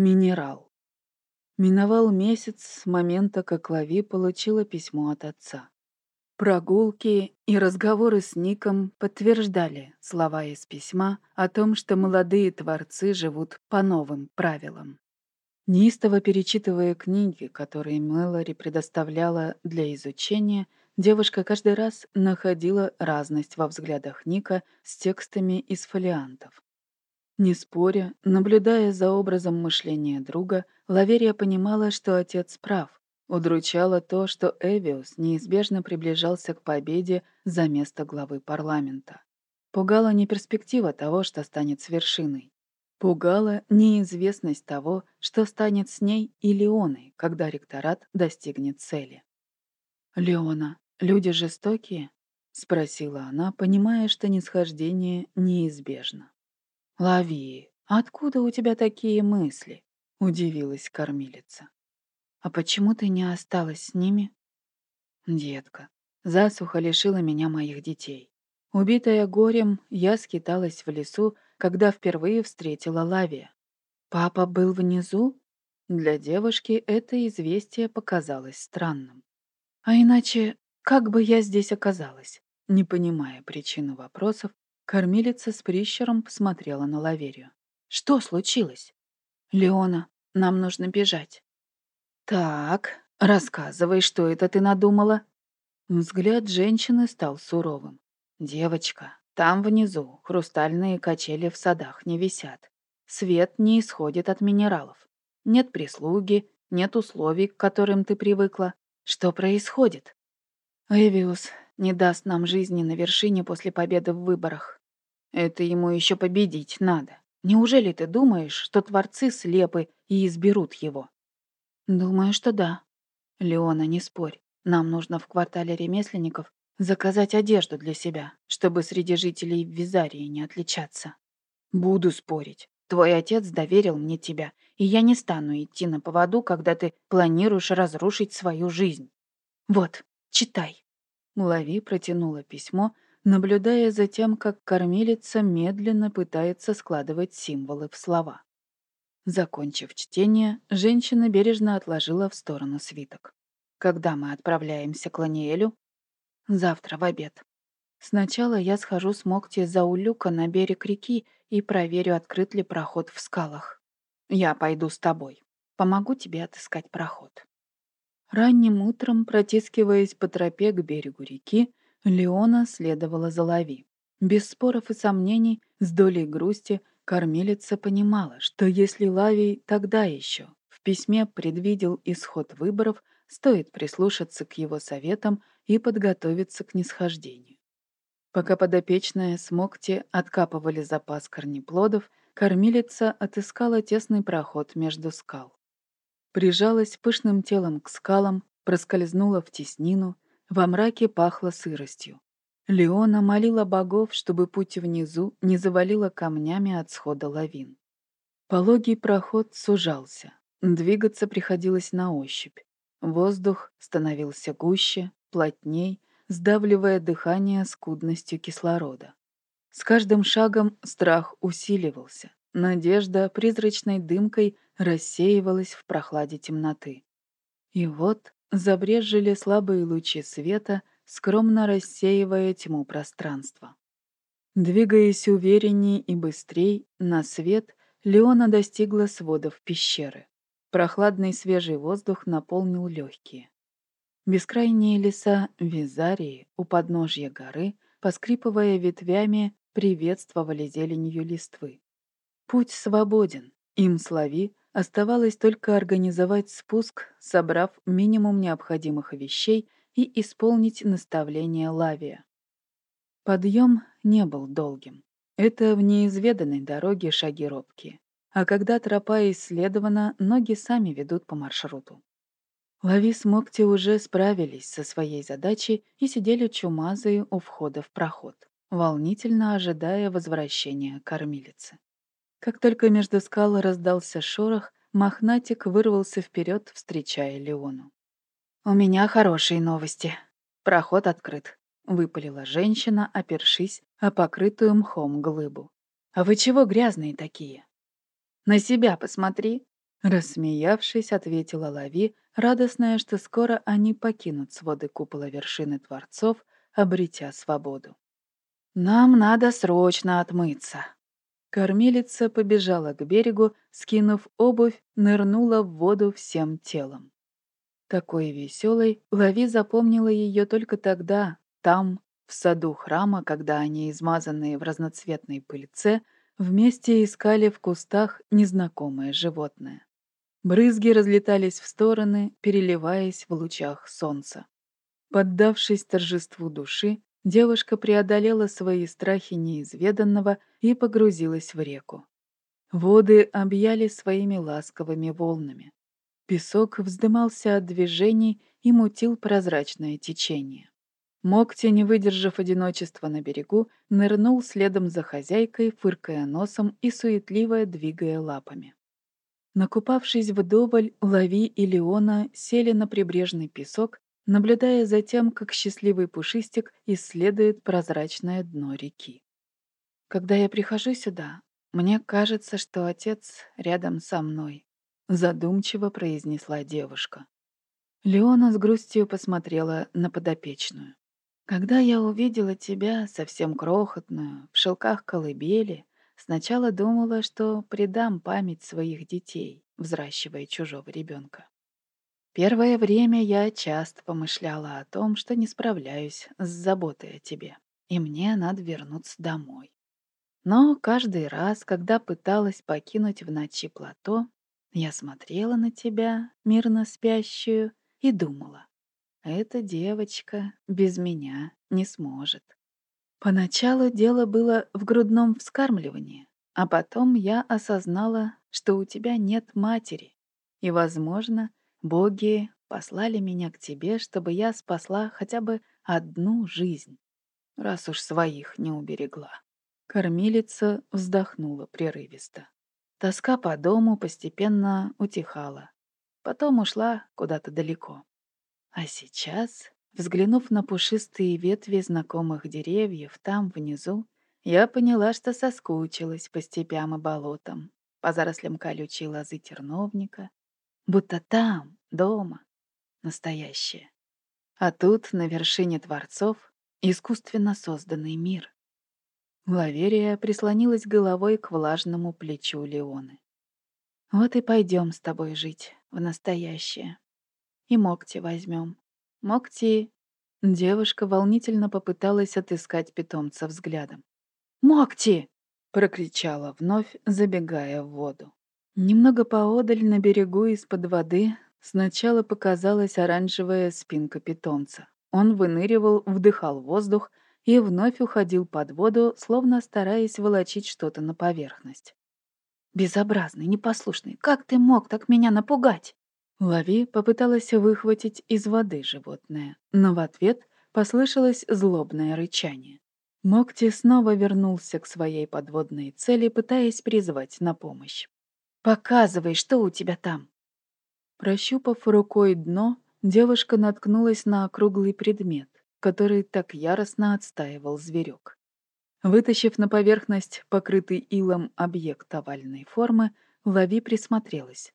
Минерал. Миновал месяц с момента, как Лави получила письмо от отца. Прогулки и разговоры с Ником подтверждали слова из письма о том, что молодые творцы живут по новым правилам. Неистово перечитывая книги, которые Мэлори предоставляла для изучения, девушка каждый раз находила разность во взглядах Ника с текстами из фолиантов. Не споря, наблюдая за образом мышления друга, Лаверия понимала, что отец прав. Удручало то, что Эвиус неизбежно приближался к победе за место главы парламента. Пугала не перспектива того, что станет с вершиной. Пугала неизвестность того, что станет с ней и Леоной, когда ректорат достигнет цели. «Леона, люди жестокие?» — спросила она, понимая, что нисхождение неизбежно. «Лови, откуда у тебя такие мысли?» — удивилась кормилица. «А почему ты не осталась с ними?» «Детка, засуха лишила меня моих детей. Убитая горем, я скиталась в лесу, когда впервые встретила Лавия. Папа был внизу? Для девушки это известие показалось странным. А иначе, как бы я здесь оказалась? Не понимая причины вопросов, Кормилица с прищером посмотрела на Лаверию. «Что случилось?» «Леона, нам нужно бежать». «Так, рассказывай, что это ты надумала?» Взгляд женщины стал суровым. «Девочка, там внизу хрустальные качели в садах не висят. Свет не исходит от минералов. Нет прислуги, нет условий, к которым ты привыкла. Что происходит?» «Эвиус не даст нам жизни на вершине после победы в выборах. Это ему еще победить надо. Неужели ты думаешь, что творцы слепы и изберут его? Думаю, что да. Леона, не спорь. Нам нужно в квартале ремесленников заказать одежду для себя, чтобы среди жителей Визарии не отличаться. Буду спорить. Твой отец доверил мне тебя, и я не стану идти на поводу, когда ты планируешь разрушить свою жизнь. Вот, читай. Лави протянула письмо, наблюдая за тем, как кормилица медленно пытается складывать символы в слова. Закончив чтение, женщина бережно отложила в сторону свиток. «Когда мы отправляемся к Ланиэлю?» «Завтра в обед. Сначала я схожу с Мокти за Улюка на берег реки и проверю, открыт ли проход в скалах. Я пойду с тобой. Помогу тебе отыскать проход». Ранним утром, протискиваясь по тропе к берегу реки, Леона следовала за Лави. Без споров и сомнений, с долей грусти, кормилица понимала, что если Лавий тогда еще в письме предвидел исход выборов, стоит прислушаться к его советам и подготовиться к нисхождению. Пока подопечные с Мокти откапывали запас корнеплодов, кормилица отыскала тесный проход между скал. Прижалась пышным телом к скалам, проскользнула в теснину, во мраке пахло сыростью. Леона молила богов, чтобы путь внизу не завалило камнями от схода лавин. Пологий проход сужался. Двигаться приходилось на ощупь. Воздух становился гуще, плотней, сдавливая дыхание скудностью кислорода. С каждым шагом страх усиливался. Надежда призрачной дымкой рассеивалась в прохладе темноты. И вот Забрежили слабые лучи света, скромно рассеивая тьму пространства. Двигаясь увереннее и быстрей, на свет Леона достигла сводов пещеры. Прохладный свежий воздух наполнил легкие. Бескрайние леса Визарии у подножья горы, поскрипывая ветвями, приветствовали зеленью листвы. Путь свободен, им слави Оставалось только организовать спуск, собрав минимум необходимых вещей и исполнить наставление Лавия. Подъем не был долгим. Это в неизведанной дороге шаги робкие. А когда тропа исследована, ноги сами ведут по маршруту. Лави с Мокти уже справились со своей задачей и сидели чумазые у входа в проход, волнительно ожидая возвращения кормилицы. Как только между скал раздался шорох, Мохнатик вырвался вперед, встречая Леону. «У меня хорошие новости. Проход открыт», — выпалила женщина, опершись о покрытую мхом глыбу. «А вы чего грязные такие?» «На себя посмотри», Рассмеявшись, ответила Лави, радостная, что скоро они покинут своды купола вершины Творцов, обретя свободу. «Нам надо срочно отмыться!» Кормилица побежала к берегу, скинув обувь, нырнула в воду всем телом. Такой веселой Лави запомнила ее только тогда, там, в саду храма, когда они, измазанные в разноцветной пыльце, вместе искали в кустах незнакомое животное. Брызги разлетались в стороны, переливаясь в лучах солнца. Поддавшись торжеству души, девушка преодолела свои страхи неизведанного и погрузилась в реку. Воды объяли своими ласковыми волнами. Песок вздымался от движений и мутил прозрачное течение. Мокти, не выдержав одиночества на берегу, нырнул следом за хозяйкой, фыркая носом и суетливо двигая лапами. Накупавшись вдоволь, Лави и Леона сели на прибрежный песок, наблюдая за тем, как счастливый пушистик исследует прозрачное дно реки. Когда я прихожу сюда, мне кажется, что отец рядом со мной, задумчиво произнесла девушка. Леона с грустью посмотрела на подопечную. Когда я увидела тебя, совсем крохотную, в шелках колыбели, сначала думала, что предам память своих детей, взращивая чужого ребенка. Первое время я часто помышляла о том, что не справляюсь с заботой о тебе, и мне надо вернуться домой. Но каждый раз, когда пыталась покинуть в ночи плато, я смотрела на тебя, мирно спящую, и думала, эта девочка без меня не сможет. Поначалу дело было в грудном вскармливании, а потом я осознала, что у тебя нет матери, и, возможно, боги послали меня к тебе, чтобы я спасла хотя бы одну жизнь, раз уж своих не уберегла. Кормилица вздохнула прерывисто. Тоска по дому постепенно утихала. Потом ушла куда-то далеко. А сейчас, взглянув на пушистые ветви знакомых деревьев там внизу, я поняла, что соскучилась по степям и болотам, по зарослям колючей лозы терновника, будто там, дома, настоящее. А тут, на вершине Творцов, искусственно созданный мир. Лаверия прислонилась головой к влажному плечу Леоны. «Вот и пойдем с тобой жить в настоящее. И Мокти возьмем. Мокти...» Девушка волнительно попыталась отыскать питомца взглядом. «Мокти!» — прокричала вновь, забегая в воду. Немного поодаль на берегу из-под воды сначала показалась оранжевая спинка питомца. Он выныривал, вдыхал воздух и вновь уходил под воду, словно стараясь волочить что-то на поверхность. «Безобразный, непослушный, как ты мог так меня напугать?» Лави попыталась выхватить из воды животное, но в ответ послышалось злобное рычание. Мокти снова вернулся к своей подводной цели, пытаясь призвать на помощь. «Показывай, что у тебя там!» Прощупав рукой дно, девушка наткнулась на округлый предмет, который так яростно отстаивал зверек. Вытащив на поверхность покрытый илом объект овальной формы, Лави присмотрелась.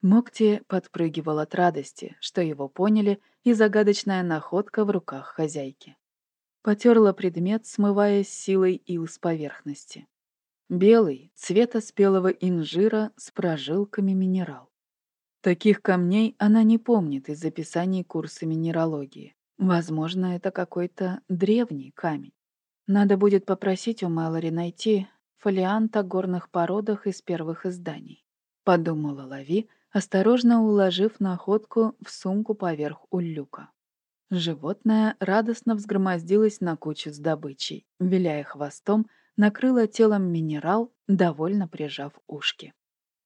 Мокти подпрыгивал от радости, что его поняли, и загадочная находка в руках хозяйки. Потерла предмет, смывая силой ил с поверхности. Белый, цвета спелого инжира с прожилками минерал. Таких камней она не помнит из записаний курса минералогии. Возможно, это какой-то древний камень. Надо будет попросить у Мэлори найти фолиант о горных породах из первых изданий. Подумала Лави, осторожно уложив находку в сумку поверх улюка. Животное радостно взгромоздилось на кучу с добычей, виляя хвостом, накрыло телом минерал, довольно прижав ушки.